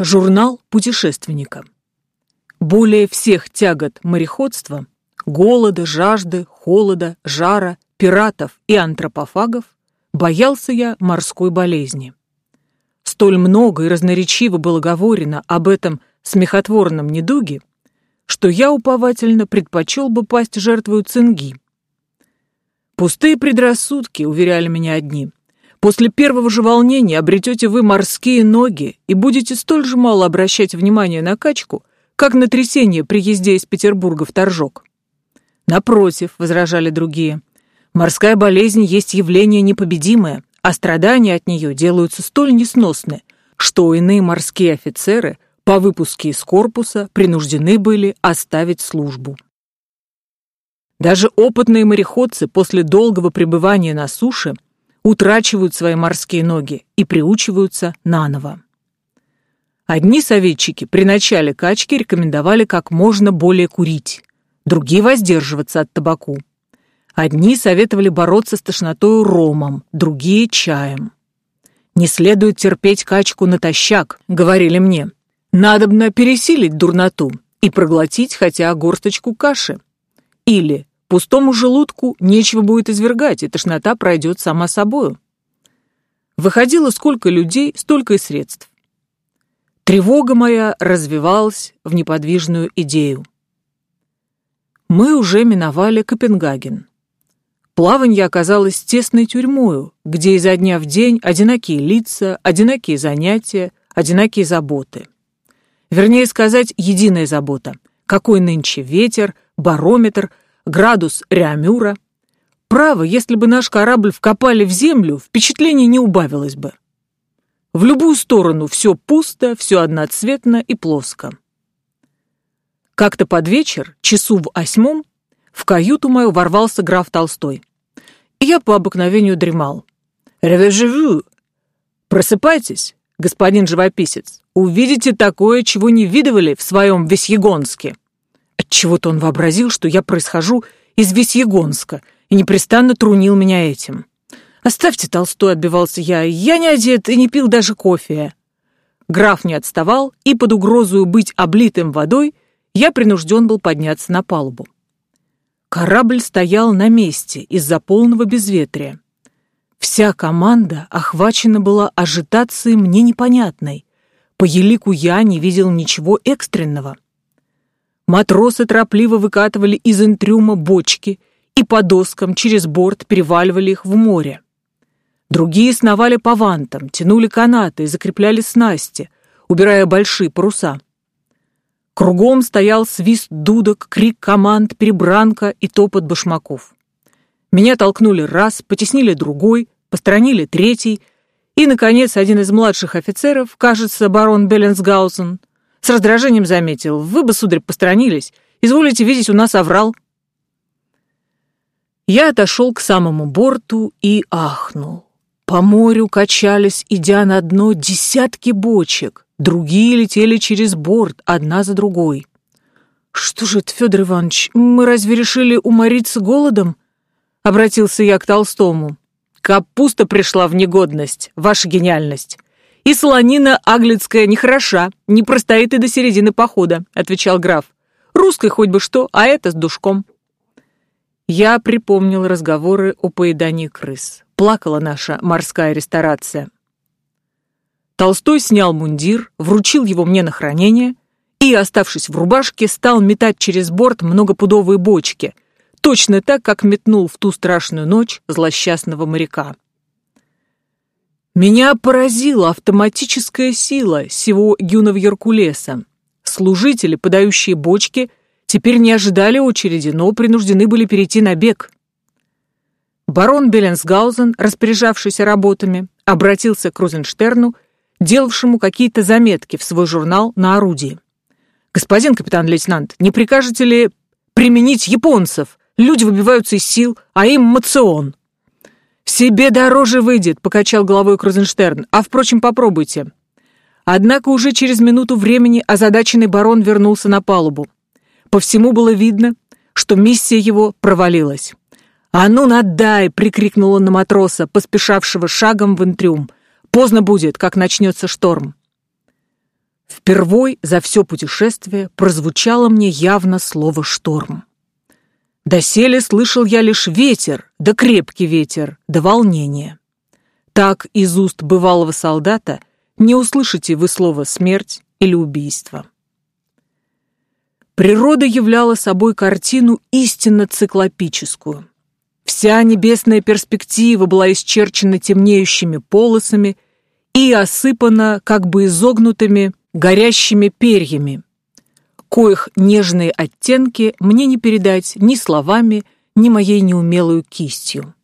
Журнал путешественника. Более всех тягот мореходства, голода, жажды, холода, жара, пиратов и антропофагов боялся я морской болезни. Столь много и разноречиво было говорено об этом смехотворном недуге, что я уповательно предпочел бы пасть жертвою цинги. Пустые предрассудки, уверяли меня одни, После первого же волнения обретете вы морские ноги и будете столь же мало обращать внимание на качку, как на трясение при езде из Петербурга в Торжок. Напротив, возражали другие, морская болезнь есть явление непобедимое, а страдания от нее делаются столь несносны, что иные морские офицеры по выпуске из корпуса принуждены были оставить службу. Даже опытные мореходцы после долгого пребывания на суше – утрачивают свои морские ноги и приучиваются наново. Одни советчики при начале качки рекомендовали как можно более курить, другие воздерживаться от табаку. Одни советовали бороться с тошнотой ромом, другие – чаем. «Не следует терпеть качку натощак», — говорили мне. «Надобно пересилить дурноту и проглотить хотя горсточку каши». Или Пустому желудку нечего будет извергать, и тошнота пройдет сама собою. Выходило сколько людей, столько и средств. Тревога моя развивалась в неподвижную идею. Мы уже миновали Копенгаген. Плаванье оказалось тесной тюрьмою, где изо дня в день одинакие лица, одинакие занятия, одинакие заботы. Вернее сказать, единая забота. Какой нынче ветер, барометр – градус Реамюра. Право, если бы наш корабль вкопали в землю, впечатление не убавилось бы. В любую сторону все пусто, все одноцветно и плоско. Как-то под вечер, часу в восьмом, в каюту мою ворвался граф Толстой. И я по обыкновению дремал. «Ревежевю! Просыпайтесь, господин живописец, увидите такое, чего не видывали в своем Весьегонске!» Отчего-то он вообразил, что я происхожу из Весьегонска и непрестанно трунил меня этим. «Оставьте Толстой», — отбивался я, — «я не одет и не пил даже кофе». Граф не отставал, и под угрозою быть облитым водой я принужден был подняться на палубу. Корабль стоял на месте из-за полного безветрия. Вся команда охвачена была ажитацией мне непонятной. По елику я не видел ничего экстренного. Матросы торопливо выкатывали из интрюма бочки и по доскам через борт переваливали их в море. Другие сновали по вантам, тянули канаты и закрепляли снасти, убирая большие паруса. Кругом стоял свист дудок, крик команд, перебранка и топот башмаков. Меня толкнули раз, потеснили другой, постранили третий, и, наконец, один из младших офицеров, кажется, барон Беллинсгаузен, с раздражением заметил. Вы бы, сударь, постранились. Изволите видеть, у нас оврал. Я отошел к самому борту и ахнул. По морю качались, идя на дно, десятки бочек. Другие летели через борт, одна за другой. «Что же это, Федор Иванович, мы разве решили умориться голодом?» Обратился я к Толстому. «Капуста пришла в негодность, ваша гениальность. «И солонина аглицкая нехороша, не простоит и до середины похода», — отвечал граф. «Русской хоть бы что, а это с душком». Я припомнил разговоры о поедании крыс. Плакала наша морская ресторация. Толстой снял мундир, вручил его мне на хранение и, оставшись в рубашке, стал метать через борт многопудовые бочки, точно так, как метнул в ту страшную ночь злосчастного моряка. Меня поразила автоматическая сила сего юного Геркулеса. Служители, подающие бочки, теперь не ожидали очереди, но принуждены были перейти на бег. Барон Беленсгаузен, распоряжавшийся работами, обратился к Розенштерну, делавшему какие-то заметки в свой журнал на орудии. «Господин капитан-лейтенант, не прикажете ли применить японцев? Люди выбиваются из сил, а им мацион». «Себе дороже выйдет», — покачал головой Крузенштерн. «А, впрочем, попробуйте». Однако уже через минуту времени озадаченный барон вернулся на палубу. По всему было видно, что миссия его провалилась. «А ну, надай!» — прикрикнул он на матроса, поспешавшего шагом в интрюм. «Поздно будет, как начнется шторм». Впервой за все путешествие прозвучало мне явно слово «шторм». Доселе слышал я лишь ветер, да крепкий ветер, да волнение. Так из уст бывалого солдата не услышите вы слово «смерть» или «убийство». Природа являла собой картину истинно циклопическую. Вся небесная перспектива была исчерчена темнеющими полосами и осыпана как бы изогнутыми горящими перьями, коих нежные оттенки мне не передать ни словами, ни моей неумелую кистью.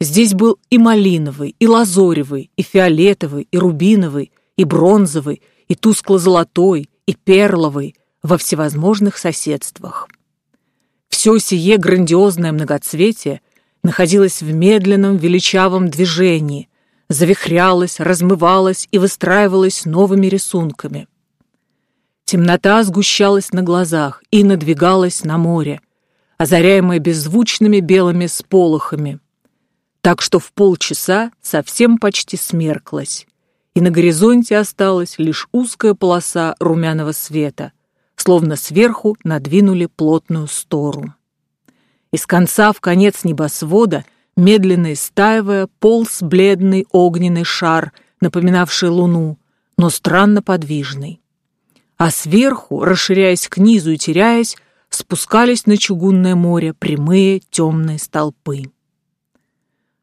Здесь был и малиновый, и лазоревый, и фиолетовый, и рубиновый, и бронзовый, и тускло-золотой, и перловый во всевозможных соседствах. Все сие грандиозное многоцветие находилось в медленном величавом движении, завихрялось, размывалось и выстраивалось новыми рисунками – Темнота сгущалась на глазах и надвигалась на море, озаряемое беззвучными белыми сполохами, так что в полчаса совсем почти смерклась, и на горизонте осталась лишь узкая полоса румяного света, словно сверху надвинули плотную стору. Из конца в конец небосвода, медленно истаивая, полз бледный огненный шар, напоминавший луну, но странно подвижный а сверху, расширяясь к низу и теряясь, спускались на чугунное море прямые темные столпы.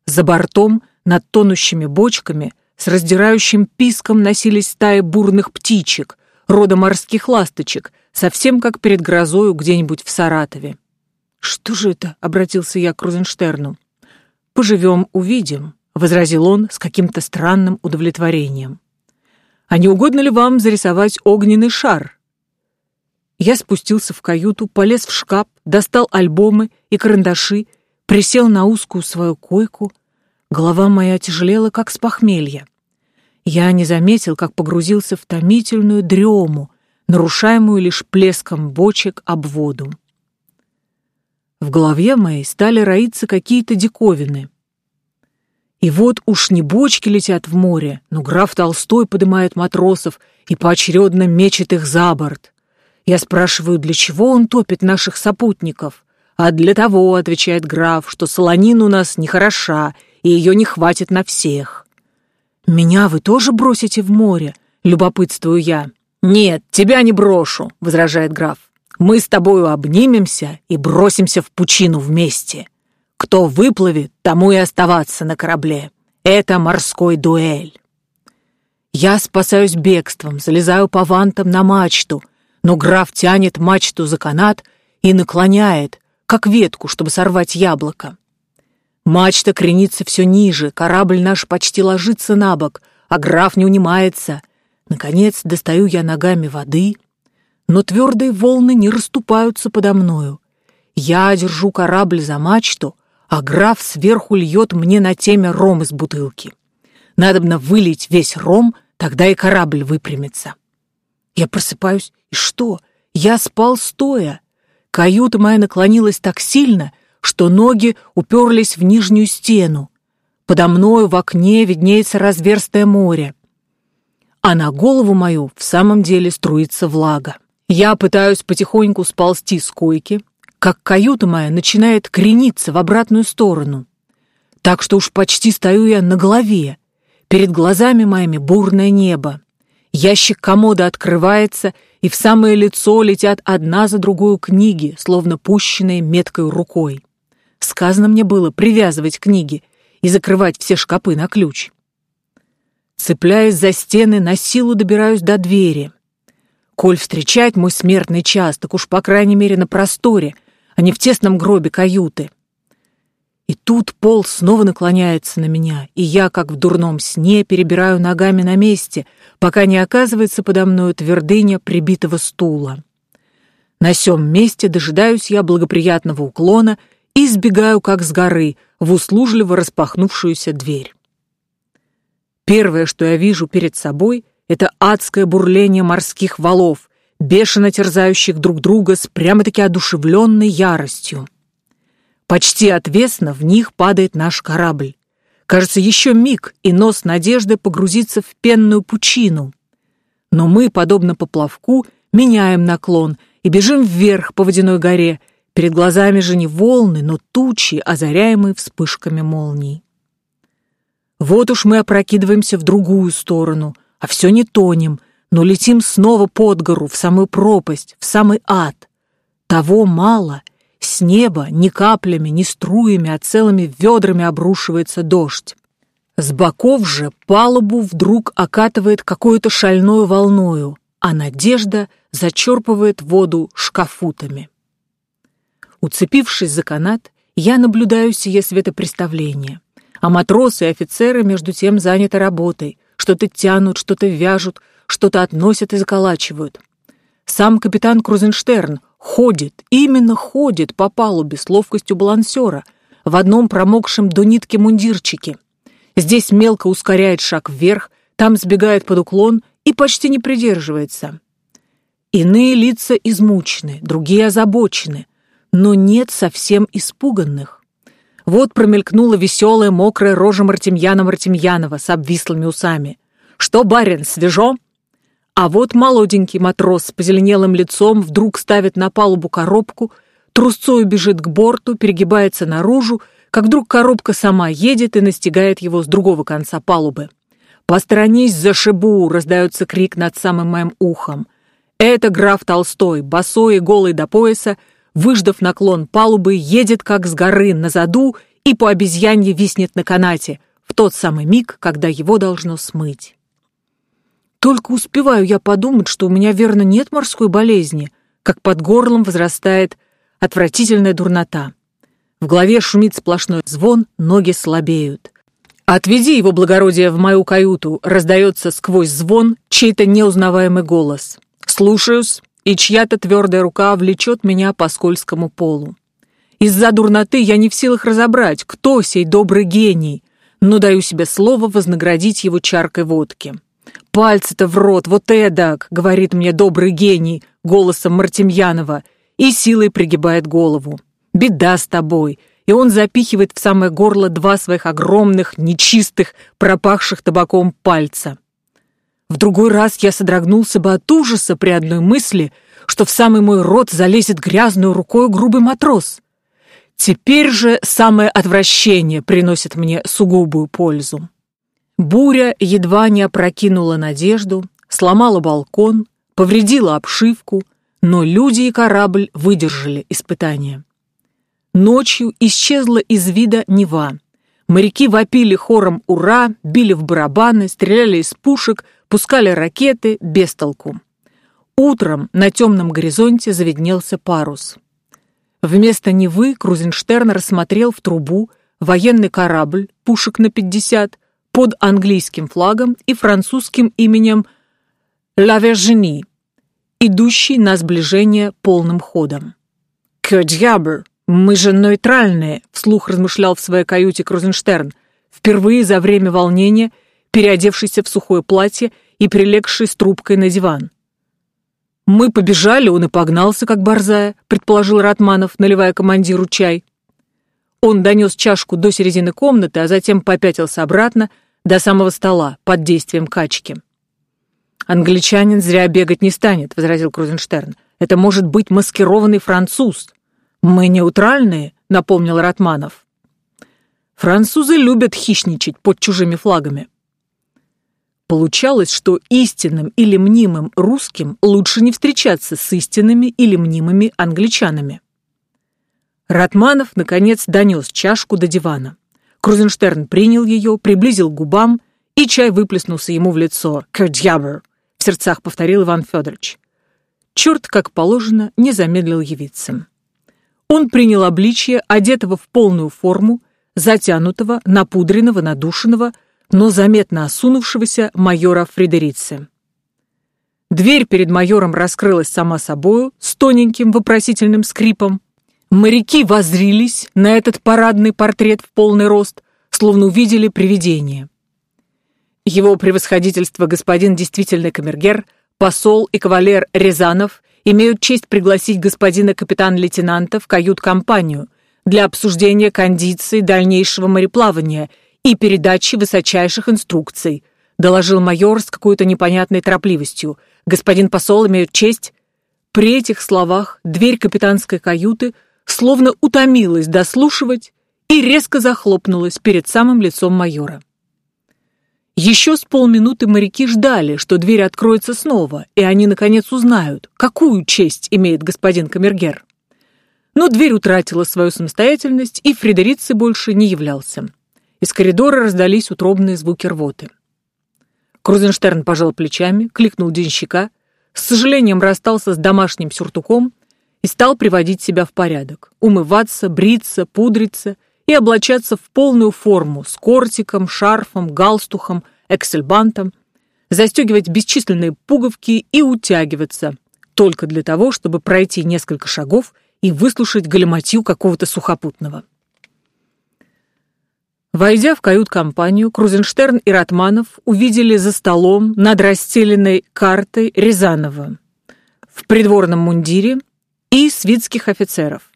За бортом, над тонущими бочками, с раздирающим писком носились стаи бурных птичек, рода морских ласточек, совсем как перед грозою где-нибудь в Саратове. «Что же это?» — обратился я к Розенштерну. «Поживем, увидим», — возразил он с каким-то странным удовлетворением. А не угодно ли вам зарисовать огненный шар?» Я спустился в каюту, полез в шкаф, достал альбомы и карандаши, присел на узкую свою койку. Голова моя тяжелела, как с похмелья. Я не заметил, как погрузился в томительную дрему, нарушаемую лишь плеском бочек об воду. В голове моей стали роиться какие-то диковины — и вот уж не бочки летят в море, но граф Толстой поднимает матросов и поочередно мечет их за борт. Я спрашиваю, для чего он топит наших сопутников? А для того, отвечает граф, что солонина у нас нехороша, и ее не хватит на всех. Меня вы тоже бросите в море? Любопытствую я. Нет, тебя не брошу, возражает граф. Мы с тобою обнимемся и бросимся в пучину вместе. Кто выплывет, тому и оставаться на корабле. Это морской дуэль. Я спасаюсь бегством, залезаю по вантам на мачту, но граф тянет мачту за канат и наклоняет, как ветку, чтобы сорвать яблоко. Мачта кренится все ниже, корабль наш почти ложится на бок, а граф не унимается. Наконец достаю я ногами воды, но твердые волны не расступаются подо мною. Я держу корабль за мачту, а граф сверху льет мне на теме ром из бутылки. Надобно вылить весь ром, тогда и корабль выпрямится. Я просыпаюсь, и что? Я спал стоя. Каюта моя наклонилась так сильно, что ноги уперлись в нижнюю стену. Подо мною в окне виднеется разверстое море. А на голову мою в самом деле струится влага. Я пытаюсь потихоньку сползти с койки, как каюта моя начинает крениться в обратную сторону. Так что уж почти стою я на голове. Перед глазами моими бурное небо. Ящик комода открывается, и в самое лицо летят одна за другую книги, словно пущенные меткой рукой. Сказано мне было привязывать книги и закрывать все шкапы на ключ. Цепляясь за стены, на силу добираюсь до двери. Коль встречать мой смертный час, так уж, по крайней мере, на просторе, а не в тесном гробе каюты. И тут пол снова наклоняется на меня, и я, как в дурном сне, перебираю ногами на месте, пока не оказывается подо мною твердыня прибитого стула. На сём месте дожидаюсь я благоприятного уклона и сбегаю, как с горы, в услужливо распахнувшуюся дверь. Первое, что я вижу перед собой, это адское бурление морских валов, бешено терзающих друг друга с прямо-таки одушевленной яростью. Почти отвесно в них падает наш корабль. Кажется, еще миг, и нос надежды погрузится в пенную пучину. Но мы, подобно поплавку, меняем наклон и бежим вверх по водяной горе. Перед глазами же не волны, но тучи, озаряемые вспышками молний. Вот уж мы опрокидываемся в другую сторону, а все не тонем, но летим снова под гору, в самую пропасть, в самый ад. Того мало. С неба ни каплями, ни струями, а целыми ведрами обрушивается дождь. С боков же палубу вдруг окатывает какой-то шальной волною, а надежда зачерпывает воду шкафутами. Уцепившись за канат, я наблюдаю сие светопреставление, а матросы и офицеры между тем заняты работой, что-то тянут, что-то вяжут, что-то относят и заколачивают. Сам капитан Крузенштерн ходит, именно ходит по палубе с ловкостью балансера в одном промокшем до нитки мундирчике. Здесь мелко ускоряет шаг вверх, там сбегает под уклон и почти не придерживается. Иные лица измучены, другие озабочены, но нет совсем испуганных. Вот промелькнула веселая мокрая рожа Мартемьяна Мартемьянова с обвислыми усами. «Что, барин, свежо?» А вот молоденький матрос с позеленелым лицом вдруг ставит на палубу коробку, трусцою бежит к борту, перегибается наружу, как вдруг коробка сама едет и настигает его с другого конца палубы. «Посторонись, зашибу!» — раздается крик над самым моим ухом. Это граф Толстой, босой и голый до пояса, выждав наклон палубы, едет как с горы на заду и по обезьянье виснет на канате в тот самый миг, когда его должно смыть. Только успеваю я подумать, что у меня, верно, нет морской болезни, как под горлом возрастает отвратительная дурнота. В голове шумит сплошной звон, ноги слабеют. «Отведи его благородие в мою каюту!» раздается сквозь звон чей-то неузнаваемый голос. «Слушаюсь!» и чья-то твердая рука влечет меня по скользкому полу. Из-за дурноты я не в силах разобрать, кто сей добрый гений, но даю себе слово вознаградить его чаркой водки. «Пальцы-то в рот, вот эдак!» — говорит мне добрый гений голосом Мартемьянова и силой пригибает голову. «Беда с тобой!» И он запихивает в самое горло два своих огромных, нечистых, пропахших табаком пальца. В другой раз я содрогнулся бы от ужаса при одной мысли, что в самый мой рот залезет грязную рукой грубый матрос. Теперь же самое отвращение приносит мне сугубую пользу. Буря едва не опрокинула надежду, сломала балкон, повредила обшивку, но люди и корабль выдержали испытание. Ночью исчезла из вида Нева. Моряки вопили хором «Ура!», били в барабаны, стреляли из пушек, пускали ракеты без толку. Утром на темном горизонте заведнелся парус. Вместо Невы Крузенштерн рассмотрел в трубу военный корабль, пушек на пятьдесят, под английским флагом и французским именем «Ла Вержини», идущий на сближение полным ходом. «Que diable! Мы же нейтральные!» — вслух размышлял в своей каюте Крузенштерн, впервые за время волнения, переодевшийся в сухое платье и прилегший с трубкой на диван. «Мы побежали, он и погнался, как борзая», — предположил Ратманов, наливая командиру чай. Он донес чашку до середины комнаты, а затем попятился обратно, до самого стола, под действием качки. «Англичанин зря бегать не станет», — возразил Крузенштерн. «Это может быть маскированный француз». «Мы неутральные», — напомнил Ратманов. «Французы любят хищничать под чужими флагами». Получалось, что истинным или мнимым русским лучше не встречаться с истинными или мнимыми англичанами. Ратманов, наконец, донес чашку до дивана. Крузенштерн принял ее, приблизил к губам, и чай выплеснулся ему в лицо. «Кёдьябр!» — в сердцах повторил Иван Федорович. Черт, как положено, не замедлил явиться. Он принял обличье, одетого в полную форму, затянутого, напудренного, надушенного, но заметно осунувшегося майора Фредерице. Дверь перед майором раскрылась сама собою с тоненьким вопросительным скрипом, Моряки воззрились на этот парадный портрет в полный рост, словно увидели привидение. Его превосходительство господин действительный камергер, посол и кавалер Рязанов имеют честь пригласить господина капитан-лейтенанта в кают-компанию для обсуждения кондиций дальнейшего мореплавания и передачи высочайших инструкций, — доложил майор с какой-то непонятной торопливостью. «Господин посол имеет честь...» При этих словах дверь капитанской каюты словно утомилась дослушивать и резко захлопнулась перед самым лицом майора. Еще с полминуты моряки ждали, что дверь откроется снова, и они, наконец, узнают, какую честь имеет господин Камергер. Но дверь утратила свою самостоятельность, и Фредерици больше не являлся. Из коридора раздались утробные звуки рвоты. Крузенштерн пожал плечами, кликнул денщика, с сожалением расстался с домашним сюртуком и стал приводить себя в порядок, умываться, бриться, пудриться и облачаться в полную форму с кортиком, шарфом, галстухом, эксельбантом, застегивать бесчисленные пуговки и утягиваться, только для того, чтобы пройти несколько шагов и выслушать галиматью какого-то сухопутного. Войдя в кают-компанию, Крузенштерн и Ратманов увидели за столом над расстеленной картой Рязанова в придворном мундире и свитских офицеров.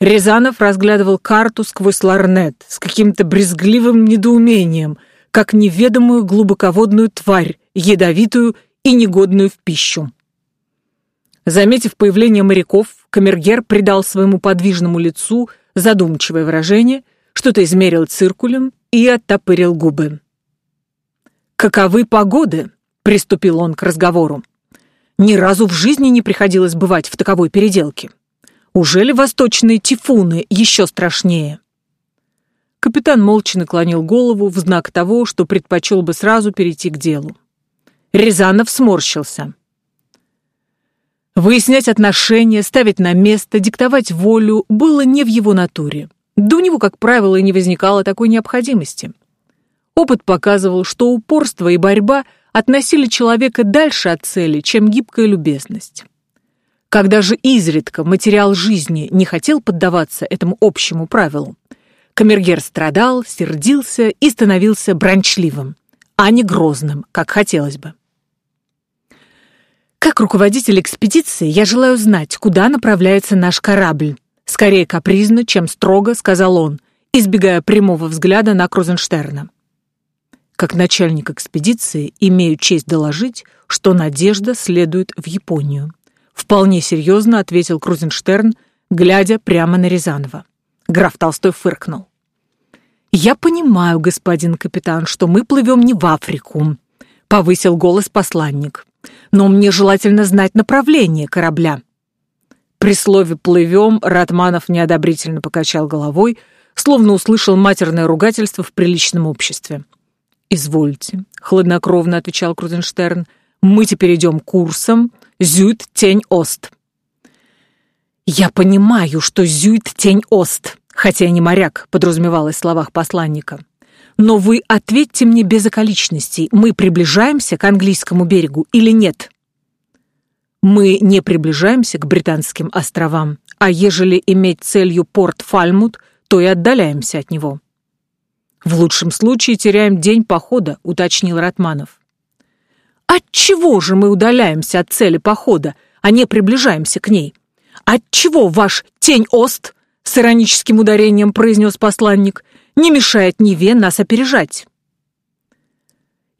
Рязанов разглядывал карту сквозь ларнет с каким-то брезгливым недоумением, как неведомую глубоководную тварь, ядовитую и негодную в пищу. Заметив появление моряков, камергер придал своему подвижному лицу задумчивое выражение, что-то измерил циркулем и оттопырил губы. «Каковы погоды?» — приступил он к разговору. «Ни разу в жизни не приходилось бывать в таковой переделке». Ужели восточные тифуны еще страшнее? Капитан молча наклонил голову в знак того, что предпочел бы сразу перейти к делу. Рязанов сморщился. Выяснять отношения, ставить на место, диктовать волю было не в его натуре. У него, как правило, не возникало такой необходимости. Опыт показывал, что упорство и борьба относили человека дальше от цели, чем гибкая любезность. Когда же изредка материал жизни не хотел поддаваться этому общему правилу, Камергер страдал, сердился и становился брончливым, а не грозным, как хотелось бы. Как руководитель экспедиции я желаю знать, куда направляется наш корабль. Скорее капризно, чем строго, сказал он, избегая прямого взгляда на Крузенштерна. Как начальник экспедиции имею честь доложить, что Надежда следует в Японию. Вполне серьезно ответил Крузенштерн, глядя прямо на Рязанова. Граф Толстой фыркнул. «Я понимаю, господин капитан, что мы плывем не в Африку», — повысил голос посланник. «Но мне желательно знать направление корабля». При слове «плывем» Ратманов неодобрительно покачал головой, словно услышал матерное ругательство в приличном обществе. «Извольте», — хладнокровно отвечал Крузенштерн, — «мы теперь идем курсом, Зюд тень ост. Я понимаю, что Зюд тень ост, хотя я не моряк, подразумевалось в словах посланника. Но вы ответьте мне без околичностей, мы приближаемся к английскому берегу или нет? Мы не приближаемся к британским островам, а ежели иметь целью порт Фальмут, то и отдаляемся от него. В лучшем случае теряем день похода, уточнил Ратманов. Отчего же мы удаляемся от цели похода, а не приближаемся к ней? Отчего ваш тень-ост, с ироническим ударением произнес посланник, не мешает Неве нас опережать?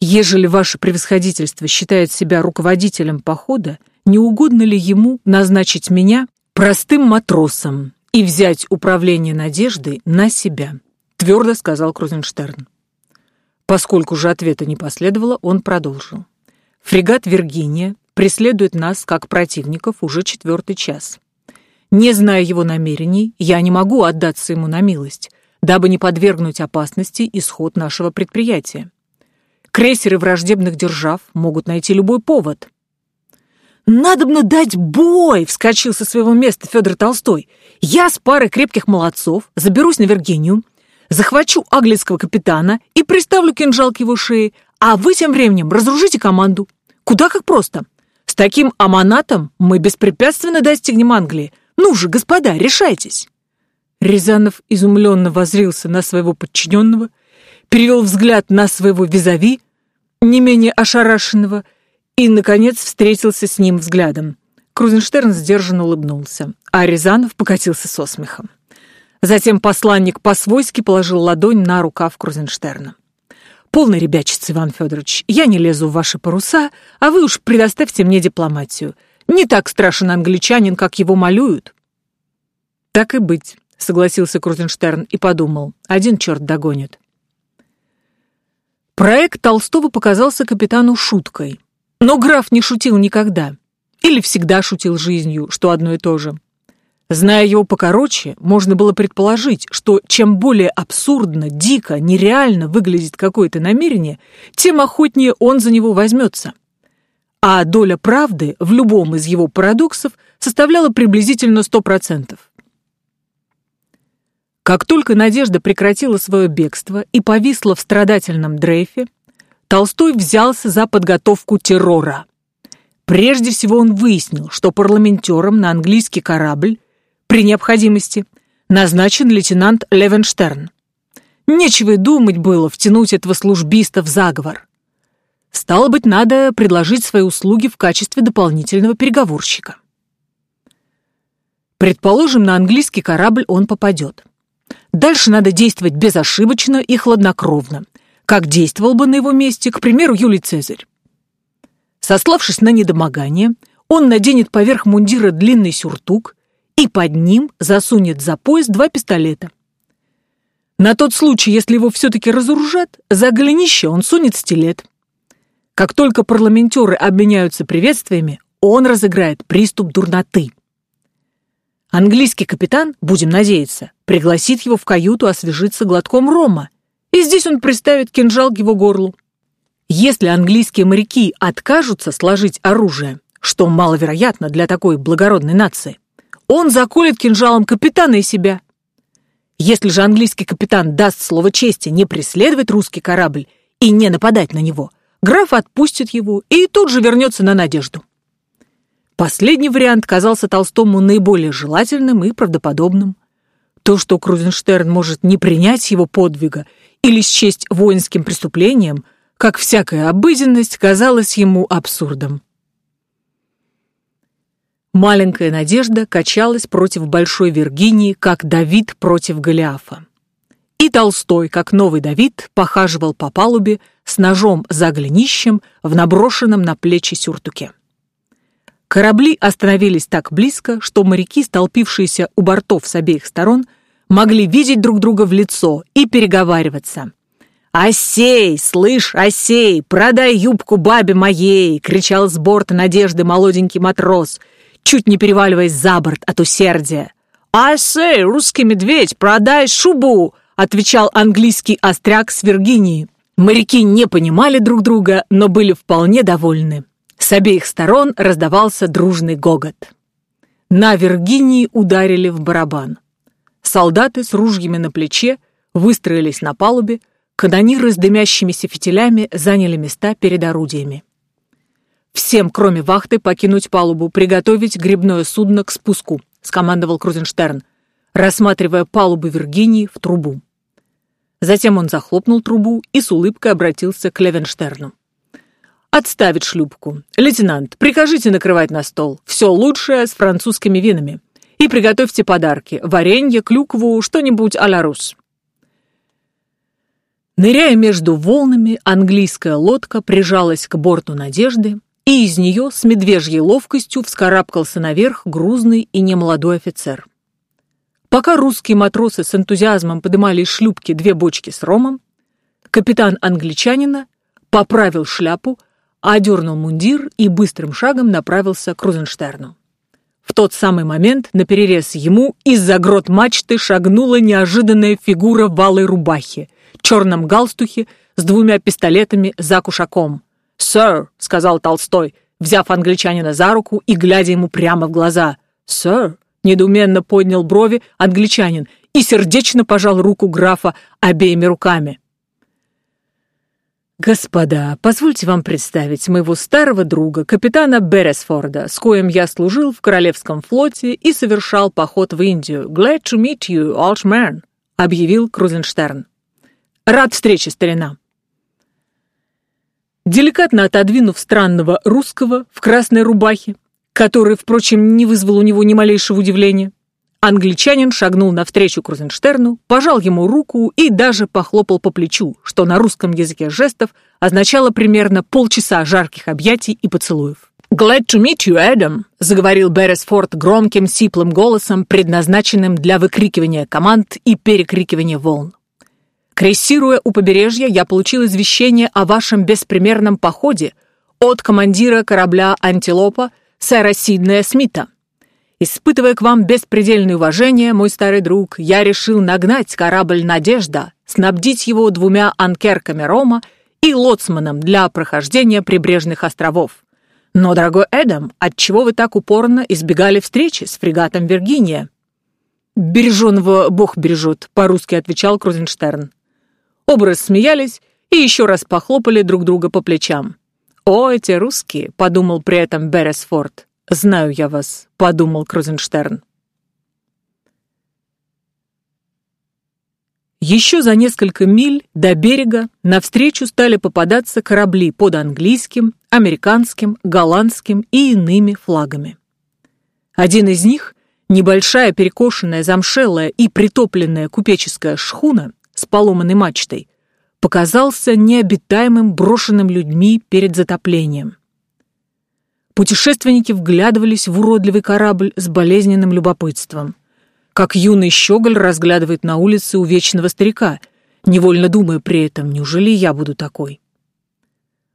Ежели ваше превосходительство считает себя руководителем похода, не угодно ли ему назначить меня простым матросом и взять управление надеждой на себя? Твердо сказал Крузенштерн. Поскольку же ответа не последовало, он продолжил. Фрегат «Виргиния» преследует нас, как противников, уже четвертый час. Не зная его намерений, я не могу отдаться ему на милость, дабы не подвергнуть опасности исход нашего предприятия. Крейсеры враждебных держав могут найти любой повод. «Надобно дать бой!» — вскочил со своего места Федор Толстой. «Я с парой крепких молодцов заберусь на Виргинию, захвачу английского капитана и приставлю кинжал к его шее, а вы тем временем разоружите команду. Куда как просто. С таким аманатом мы беспрепятственно достигнем Англии. Ну же, господа, решайтесь. Рязанов изумленно возрился на своего подчиненного, перевел взгляд на своего визави, не менее ошарашенного, и, наконец, встретился с ним взглядом. Крузенштерн сдержанно улыбнулся, а Рязанов покатился со смехом. Затем посланник по-свойски положил ладонь на рукав Крузенштерна. Полный ребячец, Иван Федорович. Я не лезу в ваши паруса, а вы уж предоставьте мне дипломатию. Не так страшен англичанин, как его малюют. Так и быть, согласился Крузенштерн и подумал. Один черт догонит. Проект Толстого показался капитану шуткой. Но граф не шутил никогда. Или всегда шутил жизнью, что одно и то же. Зная его покороче, можно было предположить, что чем более абсурдно, дико, нереально выглядит какое-то намерение, тем охотнее он за него возьмется. А доля правды в любом из его парадоксов составляла приблизительно 100%. Как только Надежда прекратила свое бегство и повисла в страдательном дрейфе, Толстой взялся за подготовку террора. Прежде всего он выяснил, что парламентером на английский корабль при необходимости назначен лейтенант Левенштерн. Нечего и думать было втянуть этого службиста в заговор. Стало быть, надо предложить свои услуги в качестве дополнительного переговорщика. Предположим, на английский корабль он попадет. Дальше надо действовать безошибочно и хладнокровно, как действовал бы на его месте, к примеру, Юлий Цезарь. Сославшись на недомогание, он наденет поверх мундира длинный сюртук и под ним засунет за пояс два пистолета. На тот случай, если его все-таки разоружат, за голенище он сунет стилет. Как только парламентеры обменяются приветствиями, он разыграет приступ дурноты. Английский капитан, будем надеяться, пригласит его в каюту освежиться глотком рома, и здесь он приставит кинжал к его горлу. Если английские моряки откажутся сложить оружие, что маловероятно для такой благородной нации, он заколет кинжалом капитана и себя. Если же английский капитан даст слово чести не преследовать русский корабль и не нападать на него, граф отпустит его и тут же вернется на надежду. Последний вариант казался Толстому наиболее желательным и правдоподобным. То, что Крузенштерн может не принять его подвига или счесть воинским преступлением, как всякая обыденность, казалось ему абсурдом. Маленькая Надежда качалась против Большой Виргинии, как Давид против Голиафа. И Толстой, как новый Давид, похаживал по палубе с ножом за голенищем в наброшенном на плечи сюртуке. Корабли остановились так близко, что моряки, столпившиеся у бортов с обеих сторон, могли видеть друг друга в лицо и переговариваться. «Осей, слышь, осей, продай юбку бабе моей!» — кричал с борта надежды молоденький матрос, чуть не переваливаясь за борт от усердия. «Осей, русский медведь, продай шубу!» — отвечал английский остряк с Виргинии. Моряки не понимали друг друга, но были вполне довольны. С обеих сторон раздавался дружный гогот. На Виргинии ударили в барабан. Солдаты с ружьями на плече выстроились на палубе, канониры с дымящимися фитилями заняли места перед орудиями. «Всем, кроме вахты, покинуть палубу, приготовить грибное судно к спуску», — скомандовал Крузенштерн, рассматривая палубу Виргинии в трубу. Затем он захлопнул трубу и с улыбкой обратился к Левенштерну. «Отставить шлюпку. Лейтенант, прикажите накрывать на стол. Все лучшее с французскими винами. И приготовьте подарки. Варенье, клюкву, что-нибудь а-ля рус». Ныряя между волнами, английская лодка прижалась к борту «Надежды», и из нее с медвежьей ловкостью вскарабкался наверх грузный и немолодой офицер. Пока русские матросы с энтузиазмом подымали из шлюпки две бочки с ромом, капитан англичанина поправил шляпу, одернул мундир и быстрым шагом направился к Крузенштерну. В тот самый момент на перерез ему из-за грот мачты шагнула неожиданная фигура в алой рубахе, черном галстухе с двумя пистолетами за кушаком. «Сэр», — сказал Толстой, взяв англичанина за руку и глядя ему прямо в глаза. «Сэр», — недоуменно поднял брови англичанин и сердечно пожал руку графа обеими руками. «Господа, позвольте вам представить моего старого друга, капитана Бересфорда, с коим я служил в Королевском флоте и совершал поход в Индию. Glad to meet you, old man», — объявил Крузенштерн. «Рад встрече, старина». Деликатно отодвинув странного русского в красной рубахе, который, впрочем, не вызвал у него ни малейшего удивления, Англичанин шагнул навстречу Крузенштерну, пожал ему руку и даже похлопал по плечу, что на русском языке жестов означало примерно полчаса жарких объятий и поцелуев. «Glad to meet you, Adam», — заговорил Берресфорд громким, сиплым голосом, предназначенным для выкрикивания команд и перекрикивания волн. Крейсируя у побережья, я получил извещение о вашем беспримерном походе от командира корабля «Антилопа» сэра Сиднея Смита. Испытывая к вам беспредельное уважение, мой старый друг, я решил нагнать корабль «Надежда», снабдить его двумя анкерками рома и лоцманом для прохождения прибрежных островов. Но, дорогой Эдам, отчего вы так упорно избегали встречи с фрегатом «Виргиния»?» «Береженого Бог бережет», — по-русски отвечал Крузенштерн. Оба рассмеялись и еще раз похлопали друг друга по плечам. «О, эти русские!» — подумал при этом Бересфорд. «Знаю я вас», — подумал Крузенштерн. Еще за несколько миль до берега навстречу стали попадаться корабли под английским, американским, голландским и иными флагами. Один из них, небольшая перекошенная, замшелая и притопленная купеческая шхуна с поломанной мачтой, показался необитаемым брошенным людьми перед затоплением. Путешественники вглядывались в уродливый корабль с болезненным любопытством, как юный щеголь разглядывает на улице увечного старика, невольно думая при этом, неужели я буду такой?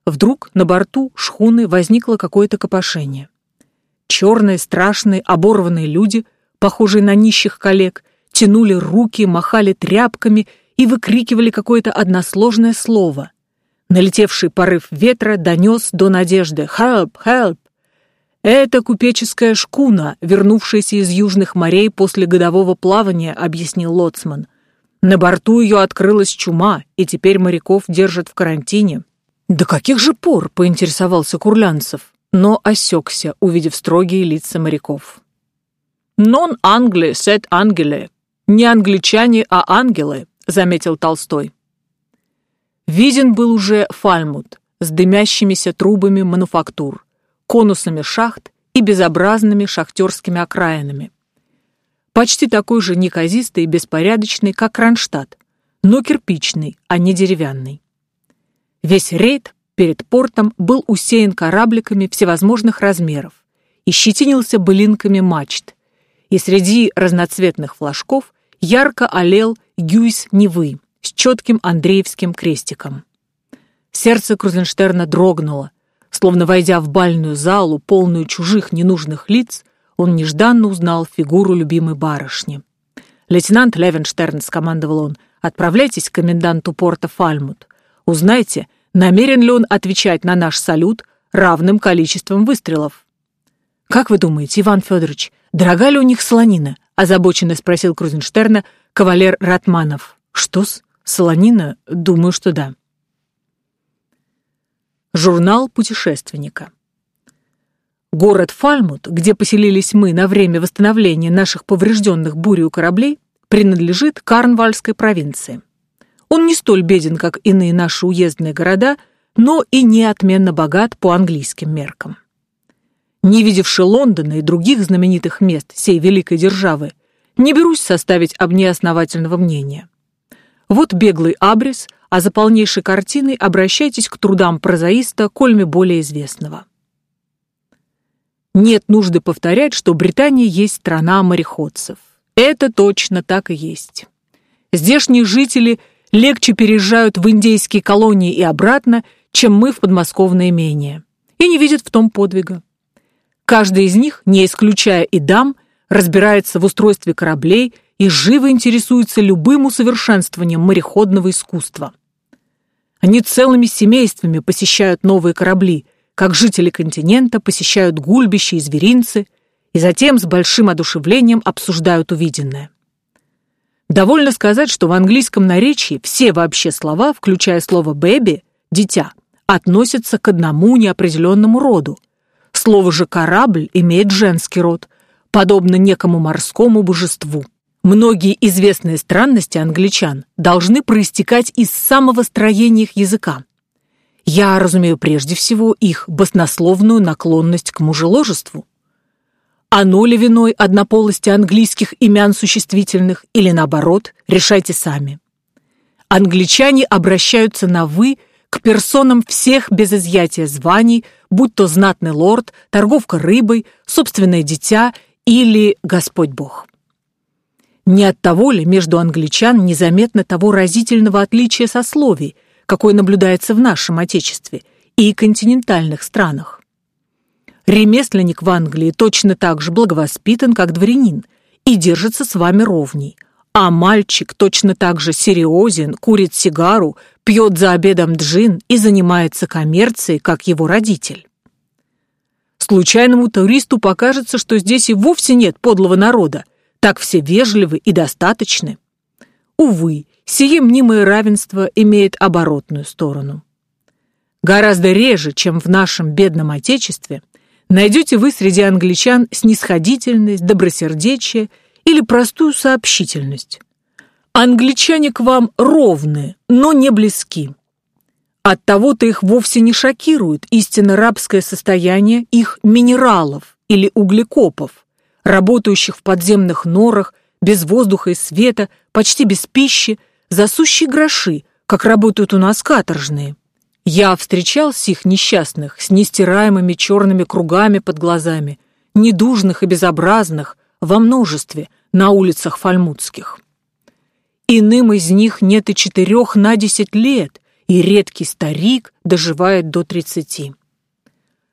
Вдруг на борту шхуны возникло какое-то копошение. Черные, страшные, оборванные люди, похожие на нищих коллег, тянули руки, махали тряпками и выкрикивали какое-то односложное слово. Налетевший порыв ветра донес до надежды «Help! Help!» «Это купеческая шкуна, вернувшаяся из южных морей после годового плавания», — объяснил Лоцман. «На борту ее открылась чума, и теперь моряков держат в карантине». «До каких же пор?» — поинтересовался Курлянцев, но осекся, увидев строгие лица моряков. «Non Англия, сет ангеле». «Не англичане, а ангелы», — заметил Толстой. Виден был уже Фальмут с дымящимися трубами мануфактур конусами шахт и безобразными шахтерскими окраинами. Почти такой же неказистый и беспорядочный, как Кронштадт, но кирпичный, а не деревянный. Весь рейд перед портом был усеян корабликами всевозможных размеров и щетинился былинками мачт, и среди разноцветных флажков ярко олел гюйс Невы с четким Андреевским крестиком. Сердце Крузенштерна дрогнуло, Словно войдя в бальную залу, полную чужих ненужных лиц, он нежданно узнал фигуру любимой барышни. «Лейтенант Левенштерн», — скомандовал он, — «отправляйтесь к коменданту порта Фальмут. Узнайте, намерен ли он отвечать на наш салют равным количеством выстрелов». «Как вы думаете, Иван Федорович, дорога ли у них солонина?» — озабоченно спросил Крузенштерна кавалер Ратманов. «Что-с? Солонина? Думаю, что да». Журнал путешественника. Город Фальмут, где поселились мы на время восстановления наших поврежденных бурью кораблей, принадлежит Карнвальской провинции. Он не столь беден, как иные наши уездные города, но и неотменно богат по английским меркам. Не видевши Лондона и других знаменитых мест сей великой державы, не берусь составить об ней основательного мнения. Вот беглый абрис – а за полнейшей картиной обращайтесь к трудам прозаиста, кольми более известного. Нет нужды повторять, что Британия есть страна мореходцев. Это точно так и есть. Здешние жители легче переезжают в индейские колонии и обратно, чем мы в подмосковное имение, и не видят в том подвига. Каждый из них, не исключая и дам, разбирается в устройстве кораблей и живо интересуется любым усовершенствованием мореходного искусства. Они целыми семействами посещают новые корабли, как жители континента посещают гульбища и зверинцы, и затем с большим одушевлением обсуждают увиденное. Довольно сказать, что в английском наречии все вообще слова, включая слово «бэби» — «дитя», относятся к одному неопределенному роду. Слово же «корабль» имеет женский род, подобно некому морскому божеству. Многие известные странности англичан должны проистекать из самого строения их языка. Я разумею прежде всего их баснословную наклонность к мужеложеству. Оно ли виной однополости английских имен существительных или наоборот, решайте сами. Англичане обращаются на «вы» к персонам всех без изъятия званий, будь то знатный лорд, торговка рыбой, собственное дитя или Господь Бог. Не от того ли между англичан незаметно того разительного отличия сословий, какое наблюдается в нашем Отечестве и континентальных странах? Ремесленник в Англии точно так же благовоспитан, как дворянин, и держится с вами ровней – а мальчик точно так же серьезен, курит сигару, пьет за обедом джин и занимается коммерцией, как его родитель. Случайному туристу покажется, что здесь и вовсе нет подлого народа, так все вежливы и достаточны. Увы, сие мнимое равенство имеет оборотную сторону. Гораздо реже, чем в нашем бедном Отечестве, найдете вы среди англичан снисходительность, добросердечие или простую сообщительность. Англичане к вам ровны, но не близки. Оттого-то их вовсе не шокирует истинно рабское состояние их минералов или углекопов, работающих в подземных норах, без воздуха и света, почти без пищи, засущие гроши, как работают у нас каторжные. Я встречал сих несчастных с нестираемыми черными кругами под глазами, недужных и безобразных, во множестве, на улицах фальмутских. Иным из них нет и четырех на десять лет, и редкий старик доживает до тридцати.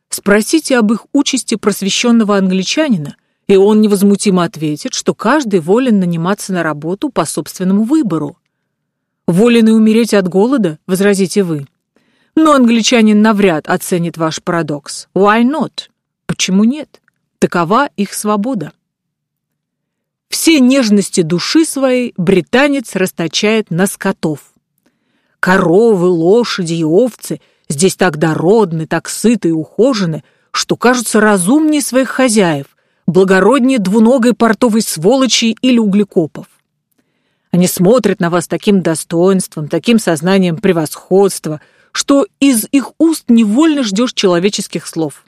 Спросите об их участи просвещенного англичанина, и он невозмутимо ответит, что каждый волен наниматься на работу по собственному выбору. Волен и умереть от голода, возразите вы. Но англичанин навряд оценит ваш парадокс. Why not? Почему нет? Такова их свобода. Все нежности души своей британец расточает на скотов. Коровы, лошади и овцы здесь так дородны, так сыты и ухожены, что кажутся разумнее своих хозяев, благороднее двуногой портовой сволочи или углекопов. Они смотрят на вас таким достоинством, таким сознанием превосходства, что из их уст невольно ждешь человеческих слов.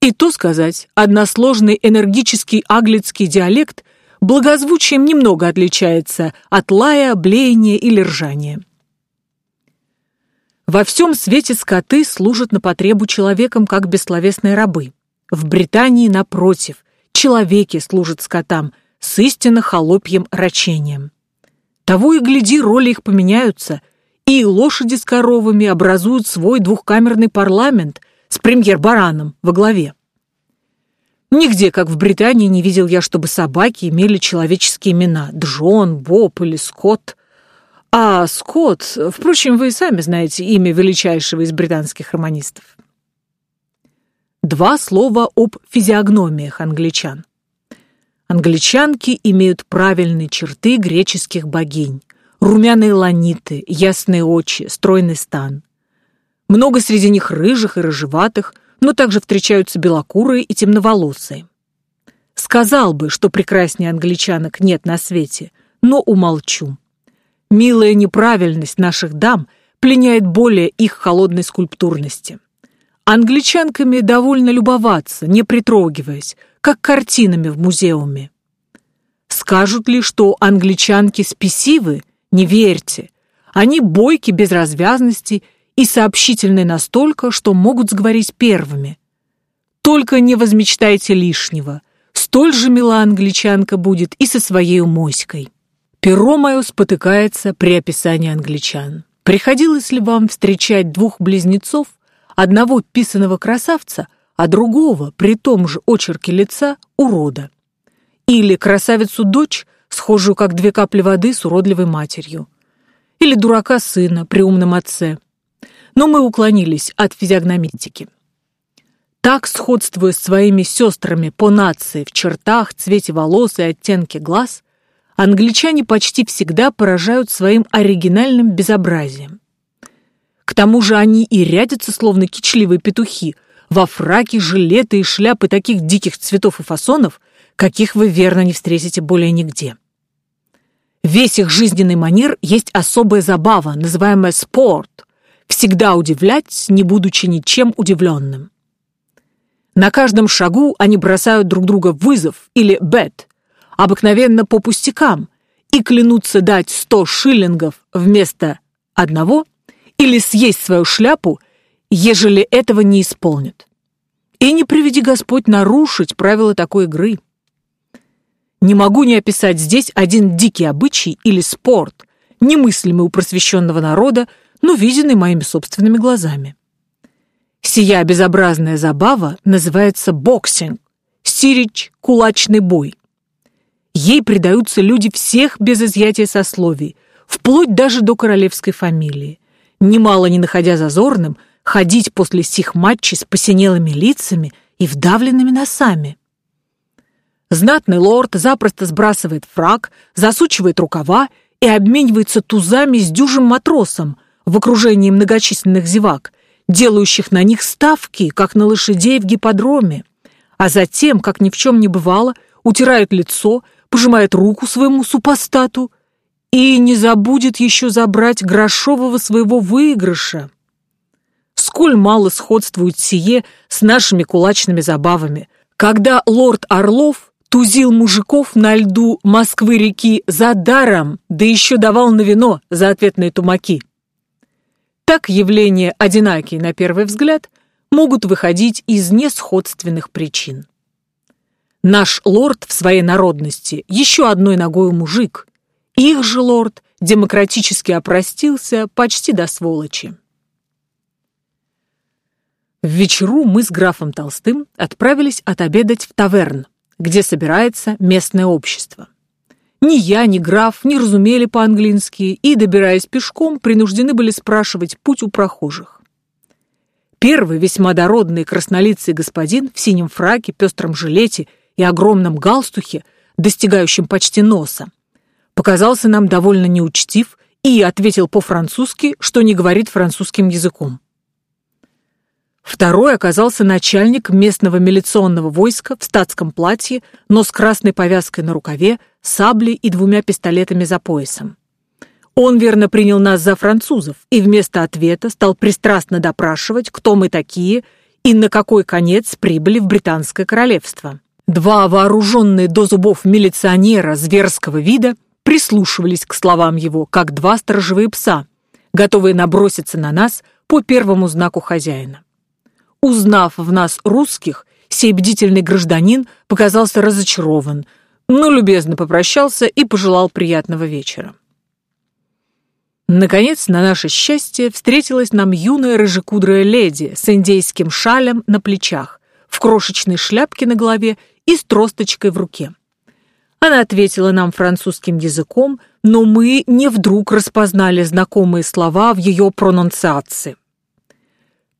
И то сказать, односложный энергический аглицкий диалект благозвучием немного отличается от лая, блеяния или ржания. Во всем свете скоты служат на потребу человекам как бессловесные рабы. В Британии, напротив, человеки служат скотам с истинно холопьим рачением. Того и гляди, роли их поменяются, и лошади с коровами образуют свой двухкамерный парламент с премьер-бараном во главе. Нигде, как в Британии, не видел я, чтобы собаки имели человеческие имена. Джон, Боб или Скотт. А Скотт, впрочем, вы сами знаете имя величайшего из британских романистов. Два слова об физиогномиях англичан. Англичанки имеют правильные черты греческих богинь. Румяные ланиты, ясные очи, стройный стан. Много среди них рыжих и рыжеватых, но также встречаются белокурые и темноволосые. Сказал бы, что прекраснее англичанок нет на свете, но умолчу. Милая неправильность наших дам пленяет более их холодной скульптурности. Англичанками довольно любоваться, не притрогиваясь, как картинами в музеуме. Скажут ли, что англичанки спесивы? Не верьте. Они бойки без развязности и сообщительны настолько, что могут сговорить первыми. Только не возмечтайте лишнего. Столь же мила англичанка будет и со своей моськой. Перо мое спотыкается при описании англичан. Приходилось ли вам встречать двух близнецов, одного писаного красавца, а другого, при том же очерке лица, урода? Или красавицу-дочь, схожую как две капли воды с уродливой матерью? Или дурака сына при умном отце – но мы уклонились от физиогномистики. Так, сходствуя с своими сестрами по нации в чертах, цвете волос и оттенке глаз, англичане почти всегда поражают своим оригинальным безобразием. К тому же они и рядятся, словно кичливые петухи, во фраке, жилеты и шляпы таких диких цветов и фасонов, каких вы верно не встретите более нигде. Весь их жизненный манер есть особая забава, называемая спорт – всегда удивлять, не будучи ничем удивленным. На каждом шагу они бросают друг друга вызов или бет, обыкновенно по пустякам, и клянутся дать сто шиллингов вместо одного или съесть свою шляпу, ежели этого не исполнят. И не приведи Господь нарушить правила такой игры. Не могу не описать здесь один дикий обычай или спорт, немыслимый у просвещенного народа, но виденный моими собственными глазами. Сия безобразная забава называется боксинг, сирич – кулачный бой. Ей предаются люди всех без изъятия сословий, вплоть даже до королевской фамилии. Немало не находя зазорным, ходить после сих матчей с посинелыми лицами и вдавленными носами. Знатный лорд запросто сбрасывает фраг, засучивает рукава и обменивается тузами с дюжим матросом в окружении многочисленных зевак, делающих на них ставки, как на лошадей в гипподроме, а затем, как ни в чем не бывало, утирает лицо, пожимает руку своему супостату и не забудет еще забрать грошового своего выигрыша. Сколь мало сходствует сие с нашими кулачными забавами, когда лорд Орлов тузил мужиков на льду Москвы-реки за даром, да еще давал на вино за ответные тумаки. Так явления, одинакие на первый взгляд, могут выходить из несходственных причин. Наш лорд в своей народности еще одной ногой мужик, их же лорд демократически опростился почти до сволочи. В вечеру мы с графом Толстым отправились отобедать в таверн, где собирается местное общество. Ни я, ни граф не разумели по-английски и, добираясь пешком, принуждены были спрашивать путь у прохожих. Первый весьма дородный краснолицый господин в синем фраке, пестром жилете и огромном галстухе, достигающем почти носа, показался нам довольно неучтив и ответил по-французски, что не говорит французским языком. Второй оказался начальник местного милиционного войска в статском платье, но с красной повязкой на рукаве, саблей и двумя пистолетами за поясом. Он верно принял нас за французов и вместо ответа стал пристрастно допрашивать, кто мы такие и на какой конец прибыли в Британское королевство. Два вооруженные до зубов милиционера зверского вида прислушивались к словам его, как два сторожевые пса, готовые наброситься на нас по первому знаку хозяина. Узнав в нас русских, сей бдительный гражданин показался разочарован, но любезно попрощался и пожелал приятного вечера. Наконец, на наше счастье, встретилась нам юная рыжекудрая леди с индейским шалем на плечах, в крошечной шляпке на голове и с тросточкой в руке. Она ответила нам французским языком, но мы не вдруг распознали знакомые слова в ее прононциации.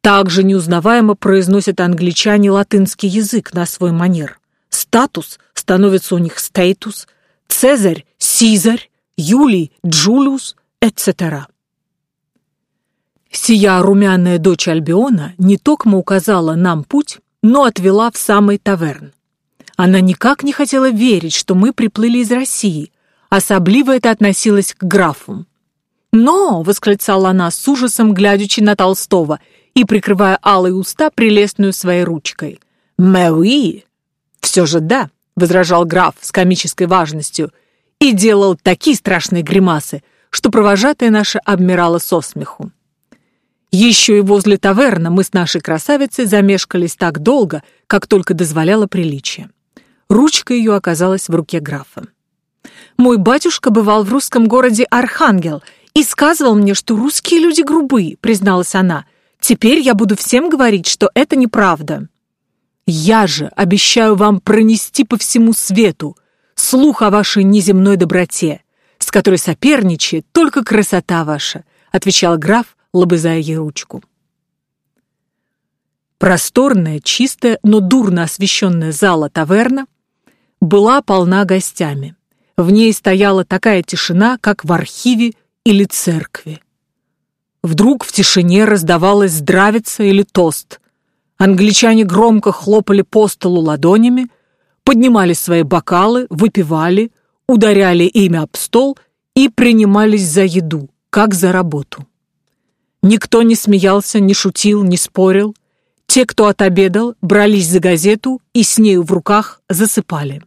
Также неузнаваемо произносят англичане латынский язык на свой манер. Статус становится у них стейтус, Цезарь – Сизарь, Юлий – Джулиус, etc. Сия румяная дочь Альбиона не токмо указала нам путь, но отвела в самый таверн. Она никак не хотела верить, что мы приплыли из России, особливо это относилось к графу. «Но!» — восклицала она с ужасом, глядячи на Толстого — и прикрывая алые уста прелестную своей ручкой. «Мэуи!» «Все же да», — возражал граф с комической важностью и делал такие страшные гримасы, что провожатая наша обмирала со смеху. Еще и возле таверна мы с нашей красавицей замешкались так долго, как только дозволяло приличие. Ручка ее оказалась в руке графа. «Мой батюшка бывал в русском городе Архангел и сказывал мне, что русские люди грубые», — призналась она, — Теперь я буду всем говорить, что это неправда. Я же обещаю вам пронести по всему свету слух о вашей неземной доброте, с которой соперничает только красота ваша, отвечал граф, лобызая ей ручку. Просторная, чистая, но дурно освещенная зала таверна была полна гостями. В ней стояла такая тишина, как в архиве или церкви. Вдруг в тишине раздавалось здравица или тост. Англичане громко хлопали по столу ладонями, поднимали свои бокалы, выпивали, ударяли имя об стол и принимались за еду, как за работу. Никто не смеялся, не шутил, не спорил. Те, кто отобедал, брались за газету и с нею в руках засыпали.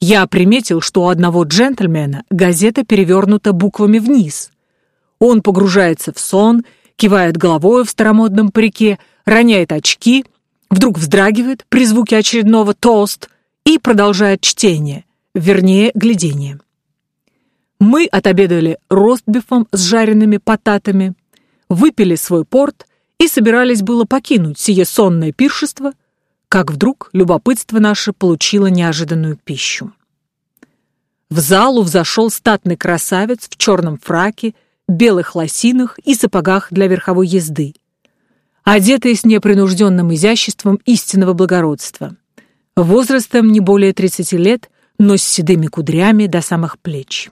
Я приметил, что у одного джентльмена газета перевернута буквами вниз. Он погружается в сон, кивает головой в старомодном парике, роняет очки, вдруг вздрагивает при звуке очередного «тост» и продолжает чтение, вернее, глядение. Мы отобедали ростбифом с жареными потатами, выпили свой порт и собирались было покинуть сие сонное пиршество, как вдруг любопытство наше получило неожиданную пищу. В залу взошел статный красавец в черном фраке, белых лосинах и сапогах для верховой езды, одетый с непринужденным изяществом истинного благородства, возрастом не более 30 лет, но с седыми кудрями до самых плеч.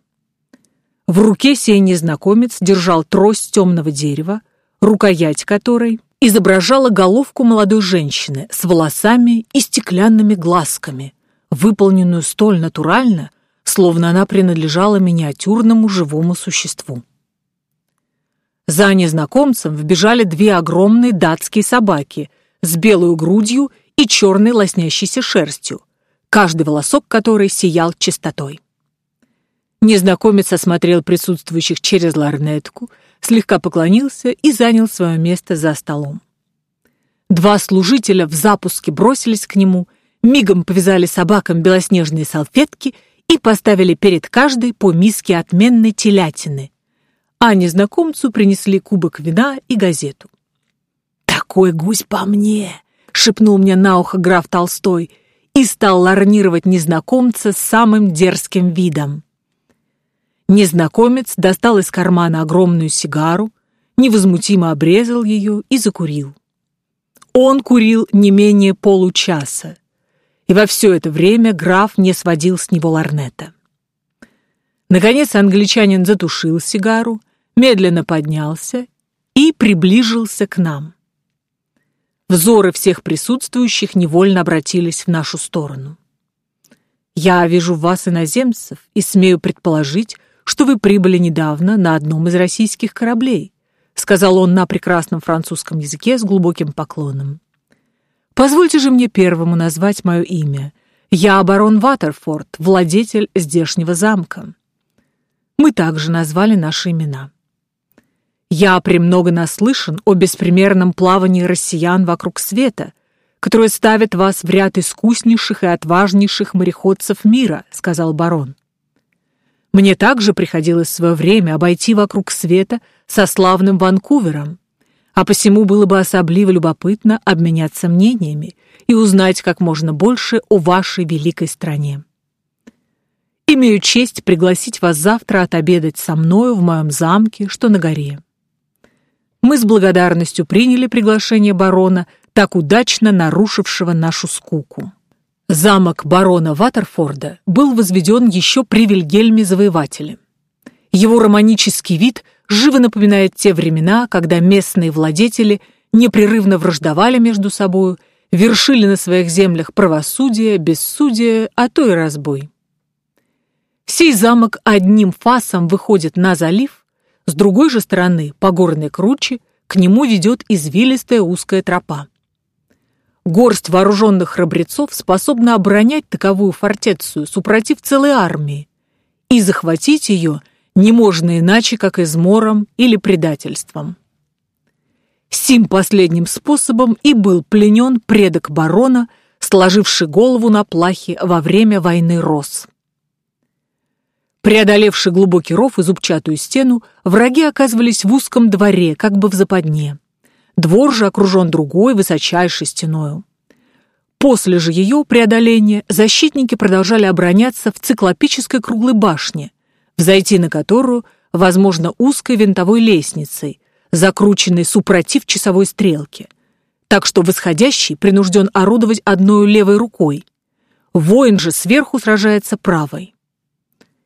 В руке сей незнакомец держал трость темного дерева, рукоять которой изображала головку молодой женщины с волосами и стеклянными глазками, выполненную столь натурально, словно она принадлежала миниатюрному живому существу. За незнакомцем вбежали две огромные датские собаки с белой грудью и черной лоснящейся шерстью, каждый волосок которой сиял чистотой. Незнакомец осмотрел присутствующих через ларнетку, слегка поклонился и занял свое место за столом. Два служителя в запуске бросились к нему, мигом повязали собакам белоснежные салфетки и поставили перед каждой по миске отменной телятины, а незнакомцу принесли кубок вина и газету. «Такой гусь по мне!» — шепнул мне на ухо граф Толстой и стал ларнировать незнакомца с самым дерзким видом. Незнакомец достал из кармана огромную сигару, невозмутимо обрезал ее и закурил. Он курил не менее получаса, и во все это время граф не сводил с него ларнета. Наконец англичанин затушил сигару, медленно поднялся и приближился к нам. Взоры всех присутствующих невольно обратились в нашу сторону. «Я вижу вас иноземцев и смею предположить, что вы прибыли недавно на одном из российских кораблей», сказал он на прекрасном французском языке с глубоким поклоном. «Позвольте же мне первому назвать мое имя. Я барон Ватерфорд, владетель здешнего замка». Мы также назвали наши имена. Я премного наслышан о беспримерном плавании россиян вокруг света, которое ставит вас в ряд искуснейших и отважнейших мореходцев мира, сказал барон. Мне также приходилось в свое время обойти вокруг света со славным Ванкувером, а посему было бы особливо любопытно обменяться мнениями и узнать как можно больше о вашей великой стране. Имею честь пригласить вас завтра отобедать со мною в моем замке, что на горе. Мы с благодарностью приняли приглашение барона, так удачно нарушившего нашу скуку. Замок барона Ватерфорда был возведен еще при Вильгельме Завоевателе. Его романический вид живо напоминает те времена, когда местные владетели непрерывно враждовали между собою, вершили на своих землях правосудие, бессудие, а то и разбой. Сей замок одним фасом выходит на залив, с другой же стороны, по горной круче, к нему ведет извилистая узкая тропа. Горсть вооруженных храбрецов способна оборонять таковую фортецию, супротив целой армии, и захватить ее не можно иначе, как измором или предательством. Сим последним способом и был пленен предок барона, сложивший голову на плахе во время войны Рос. Преодолевши глубокий ров и зубчатую стену, враги оказывались в узком дворе, как бы в западне. Двор же окружен другой, высочайшей стеною. После же ее преодоления защитники продолжали обороняться в циклопической круглой башне, взойти на которую возможно узкой винтовой лестницей, закрученной супротив часовой стрелки, так что восходящий принужден орудовать одной левой рукой. Воин же сверху сражается правой.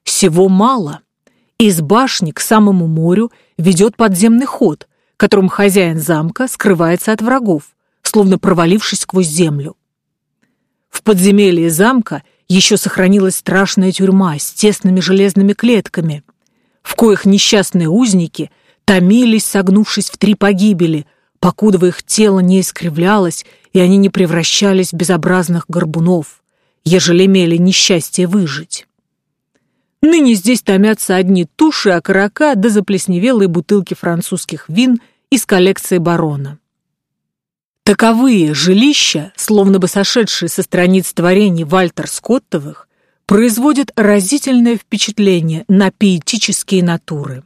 Всего мало. Из башни к самому морю ведет подземный ход, которым хозяин замка скрывается от врагов, словно провалившись сквозь землю. В подземелье замка еще сохранилась страшная тюрьма с тесными железными клетками, в коих несчастные узники томились, согнувшись в три погибели, покуда их тело не искривлялось, и они не превращались в безобразных горбунов, ежели имели несчастье выжить. Ныне здесь томятся одни туши, окорока да заплесневелые бутылки французских вин из коллекции барона. Таковые жилища, словно бы сошедшие со страниц творений Вальтер Скоттовых, производят разительное впечатление на пиетические натуры.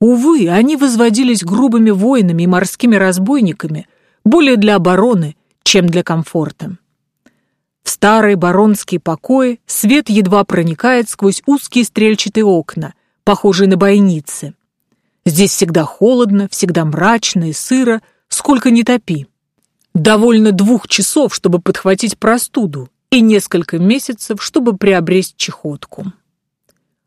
Увы, они возводились грубыми воинами и морскими разбойниками более для обороны, чем для комфорта. В старые баронские покои свет едва проникает сквозь узкие стрельчатые окна, похожие на бойницы. Здесь всегда холодно, всегда мрачно и сыро, сколько ни топи. Довольно двух часов, чтобы подхватить простуду, и несколько месяцев, чтобы приобрести чехотку.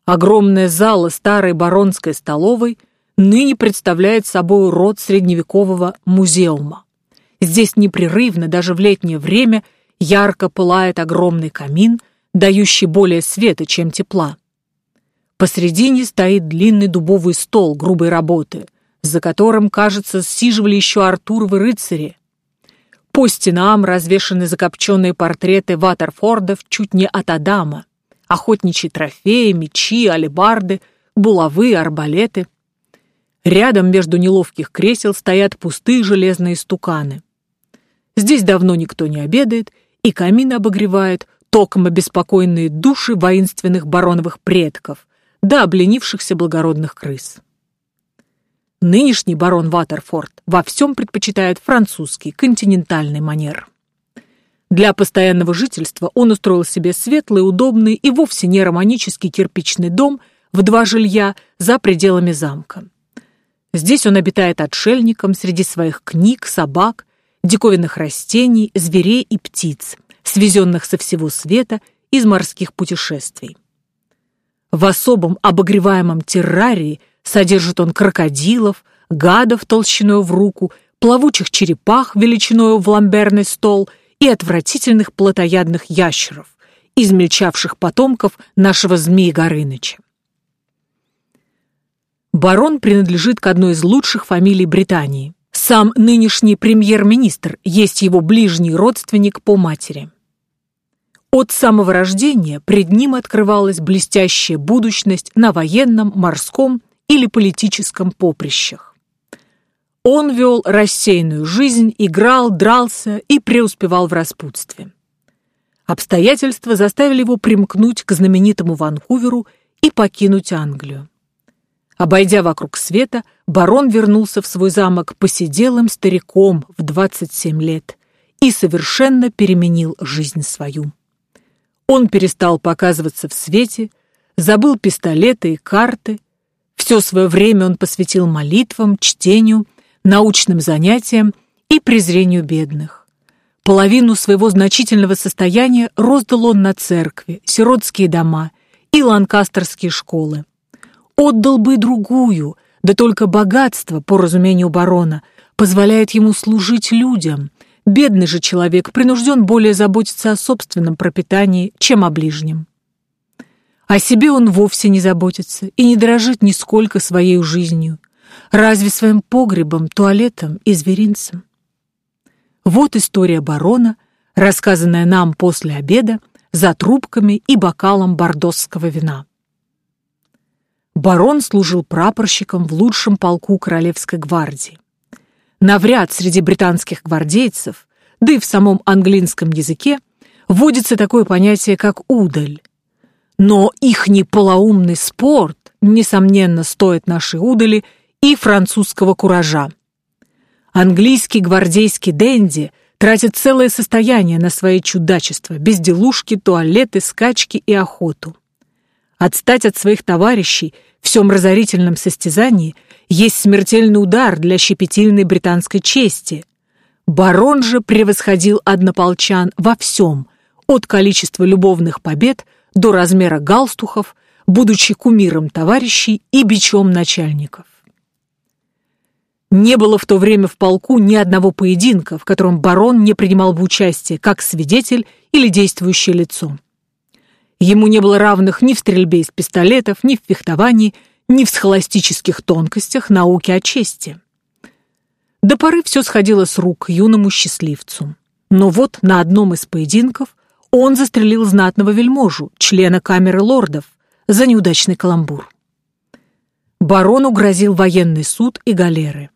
Огромная зала старой баронской столовой ныне представляет собой род средневекового музеума. Здесь непрерывно, даже в летнее время, ярко пылает огромный камин, дающий более света, чем тепла. Посредине стоит длинный дубовый стол грубой работы, за которым, кажется, сиживали еще Артуровы рыцари. По стенам развешаны закопченные портреты Ватерфордов чуть не от Адама, охотничьи трофеи, мечи, алебарды, булавы, арбалеты. Рядом между неловких кресел стоят пустые железные стуканы. Здесь давно никто не обедает, и камин обогревает током обеспокоенные души воинственных бароновых предков, да обленившихся благородных крыс. Нынешний барон Ватерфорд во всем предпочитает французский, континентальный манер. Для постоянного жительства он устроил себе светлый, удобный и вовсе не романический кирпичный дом в два жилья за пределами замка. Здесь он обитает отшельником среди своих книг, собак диковинных растений, зверей и птиц, свезенных со всего света из морских путешествий. В особом обогреваемом террарии содержит он крокодилов, гадов толщиной в руку, плавучих черепах величиной в ламберный стол и отвратительных плотоядных ящеров, измельчавших потомков нашего змея Горыныча. Барон принадлежит к одной из лучших фамилий Британии. Сам нынешний премьер-министр есть его ближний родственник по матери. От самого рождения пред ним открывалась блестящая будущность на военном, морском или политическом поприщах. Он вел рассеянную жизнь, играл, дрался и преуспевал в распутстве. Обстоятельства заставили его примкнуть к знаменитому Ванкуверу и покинуть Англию. Обойдя вокруг света, барон вернулся в свой замок посиделым стариком в 27 лет и совершенно переменил жизнь свою. Он перестал показываться в свете, забыл пистолеты и карты. Все свое время он посвятил молитвам, чтению, научным занятиям и презрению бедных. Половину своего значительного состояния роздал он на церкви, сиротские дома и ланкастерские школы отдал бы другую, да только богатство, по разумению барона, позволяет ему служить людям. Бедный же человек принужден более заботиться о собственном пропитании, чем о ближнем. О себе он вовсе не заботится и не дорожит нисколько своей жизнью, разве своим погребом, туалетом и зверинцем. Вот история барона, рассказанная нам после обеда за трубками и бокалом бордосского вина. Барон служил прапорщиком в лучшем полку Королевской гвардии. Навряд среди британских гвардейцев, да и в самом английском языке, вводится такое понятие, как удаль. Но ихний полоумный спорт, несомненно, стоит нашей удали и французского куража. Английский гвардейский денди тратит целое состояние на свои чудачества, безделушки, туалеты, скачки и охоту. Отстать от своих товарищей в всем разорительном состязании есть смертельный удар для щепетильной британской чести. Барон же превосходил однополчан во всем, от количества любовных побед до размера галстухов, будучи кумиром товарищей и бичом начальников. Не было в то время в полку ни одного поединка, в котором барон не принимал бы участие как свидетель или действующее лицо. Ему не было равных ни в стрельбе из пистолетов, ни в фехтовании, ни в схоластических тонкостях науки о чести. До поры все сходило с рук юному счастливцу. Но вот на одном из поединков он застрелил знатного вельможу, члена камеры лордов, за неудачный каламбур. Барону грозил военный суд и галеры.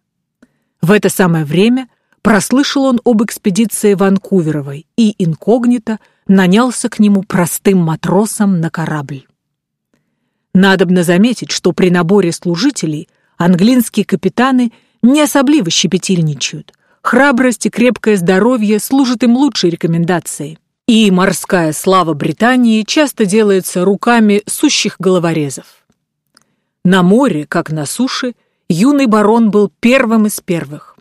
В это самое время прослышал он об экспедиции Ванкуверовой и инкогнито нанялся к нему простым матросом на корабль. Надобно заметить, что при наборе служителей английские капитаны не особливо щепетильничают. Храбрость и крепкое здоровье служат им лучшей рекомендацией. И морская слава Британии часто делается руками сущих головорезов. На море, как на суше, юный барон был первым из первых.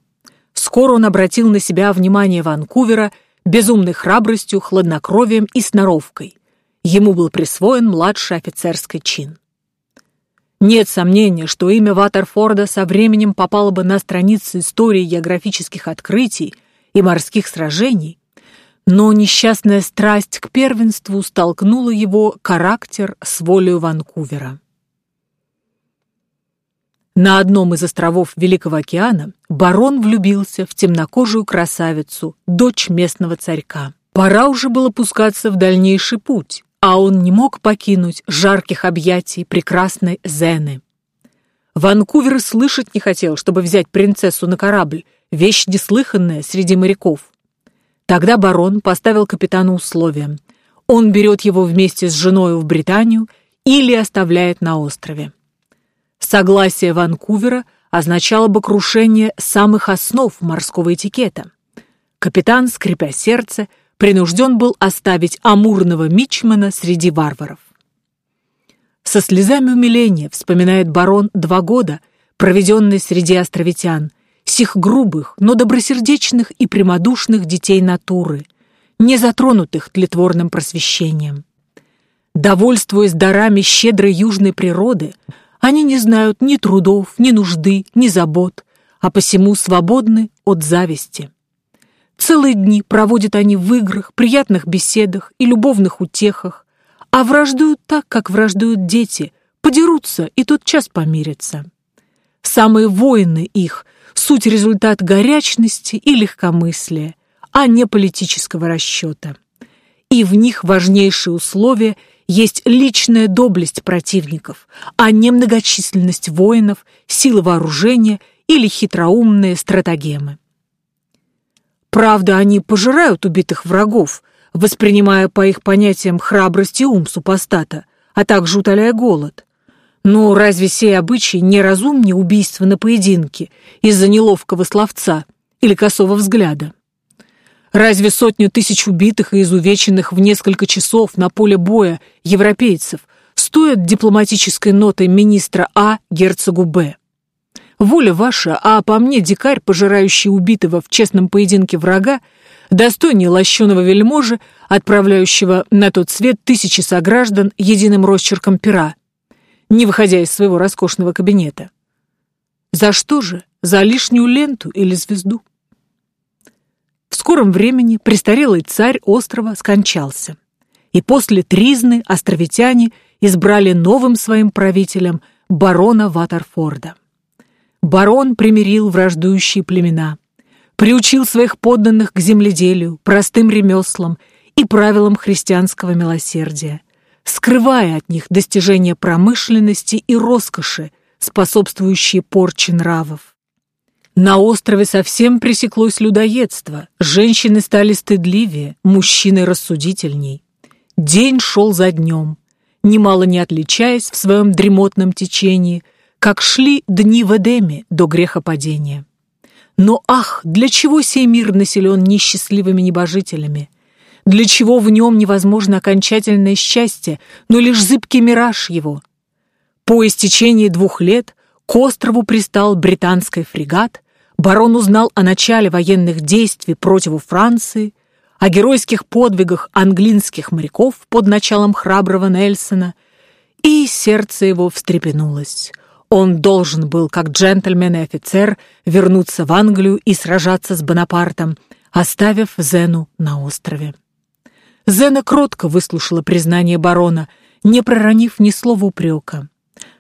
Скоро он обратил на себя внимание Ванкувера безумной храбростью, хладнокровием и сноровкой. Ему был присвоен младший офицерский чин. Нет сомнения, что имя Ватерфорда со временем попало бы на страницы истории географических открытий и морских сражений, но несчастная страсть к первенству столкнула его характер с волею Ванкувера. На одном из островов Великого океана барон влюбился в темнокожую красавицу, дочь местного царька. Пора уже было пускаться в дальнейший путь, а он не мог покинуть жарких объятий прекрасной Зены. Ванкувер слышать не хотел, чтобы взять принцессу на корабль, вещь неслыханная среди моряков. Тогда барон поставил капитану условия. Он берет его вместе с женой в Британию или оставляет на острове. Согласие Ванкувера означало бы крушение самых основ морского этикета. Капитан, скрипя сердце, принужден был оставить амурного мичмана среди варваров. Со слезами умиления вспоминает барон два года, проведенные среди островитян, сих грубых, но добросердечных и прямодушных детей натуры, не затронутых тлетворным просвещением. Довольствуясь дарами щедрой южной природы, они не знают ни трудов, ни нужды, ни забот, а посему свободны от зависти. Целые дни проводят они в играх, приятных беседах и любовных утехах, а враждуют так, как враждуют дети, подерутся и тот час помирятся. Самые воины их — суть результат горячности и легкомыслия, а не политического расчета. И в них важнейшее условие есть личная доблесть противников, а не многочисленность воинов, сила вооружения или хитроумные стратагемы. Правда, они пожирают убитых врагов, воспринимая по их понятиям храбрость и ум супостата, а также утоляя голод. Но разве сей обычай не разумнее убийства на поединке из-за неловкого словца или косого взгляда? Разве сотню тысяч убитых и изувеченных в несколько часов на поле боя европейцев стоят дипломатической нотой министра А герцогу Б? Воля ваша, а по мне дикарь, пожирающий убитого в честном поединке врага, достойнее лощеного вельможи, отправляющего на тот свет тысячи сограждан единым росчерком пера, не выходя из своего роскошного кабинета. За что же? За лишнюю ленту или звезду? В скором времени престарелый царь острова скончался, и после Тризны островитяне избрали новым своим правителем барона Ватерфорда. Барон примирил враждующие племена, приучил своих подданных к земледелию, простым ремеслам и правилам христианского милосердия, скрывая от них достижения промышленности и роскоши, способствующие порче нравов. На острове совсем пресеклось людоедство, женщины стали стыдливее, мужчины рассудительней. День шел за днем, немало не отличаясь в своем дремотном течении – как шли дни в Эдеме до грехопадения. Но ах, для чего сей мир населен несчастливыми небожителями? Для чего в нем невозможно окончательное счастье, но лишь зыбкий мираж его? По истечении двух лет к острову пристал британский фрегат, барон узнал о начале военных действий против Франции, о геройских подвигах английских моряков под началом храброго Нельсона, и сердце его встрепенулось. Он должен был, как джентльмен и офицер, вернуться в Англию и сражаться с Бонапартом, оставив Зену на острове. Зена кротко выслушала признание барона, не проронив ни слова упрека.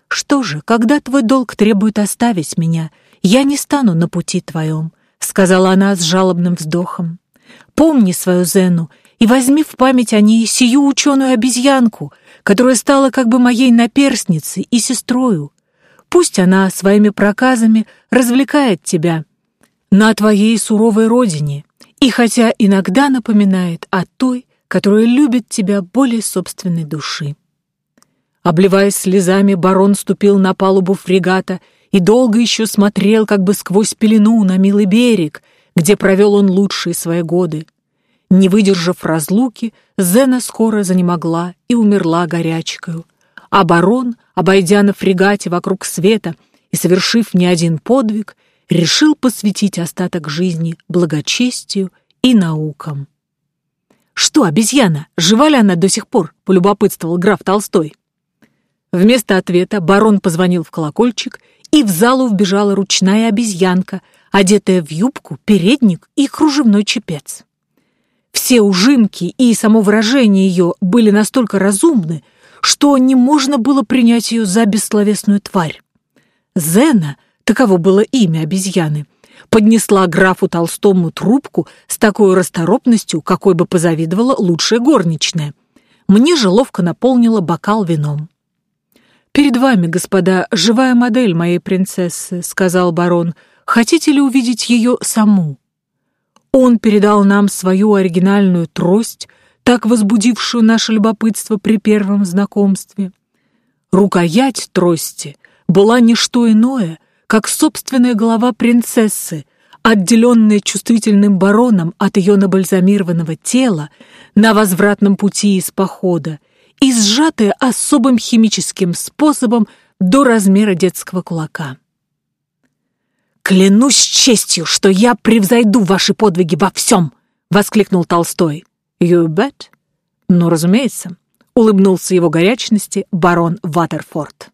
«Что же, когда твой долг требует оставить меня, я не стану на пути твоем. сказала она с жалобным вздохом. «Помни свою Зену и возьми в память о ней сию ученую обезьянку, которая стала как бы моей наперсницей и сестрою. Пусть она своими проказами развлекает тебя на твоей суровой родине, и хотя иногда напоминает о той, которая любит тебя более собственной души. Обливаясь слезами, барон ступил на палубу фрегата и долго еще смотрел как бы сквозь пелену на милый берег, где провел он лучшие свои годы. Не выдержав разлуки, Зена скоро занемогла и умерла горячкою, а барон, обойдя на фрегате вокруг света и совершив не один подвиг, решил посвятить остаток жизни благочестию и наукам. «Что, обезьяна, жива ли она до сих пор?» — полюбопытствовал граф Толстой. Вместо ответа барон позвонил в колокольчик, и в залу вбежала ручная обезьянка, одетая в юбку, передник и кружевной чепец. Все ужимки и само выражение ее были настолько разумны, что не можно было принять ее за бессловесную тварь. Зена, таково было имя обезьяны, поднесла графу Толстому трубку с такой расторопностью, какой бы позавидовала лучшая горничная. Мне же ловко наполнила бокал вином. «Перед вами, господа, живая модель моей принцессы», — сказал барон. «Хотите ли увидеть ее саму?» Он передал нам свою оригинальную трость, так возбудившую наше любопытство при первом знакомстве. Рукоять трости была не что иное, как собственная голова принцессы, отделенная чувствительным бароном от ее набальзамированного тела на возвратном пути из похода и сжатая особым химическим способом до размера детского кулака. «Клянусь честью, что я превзойду ваши подвиги во всем!» — воскликнул Толстой. «You bet?» «Ну, разумеется», — улыбнулся его горячности барон Ватерфорд.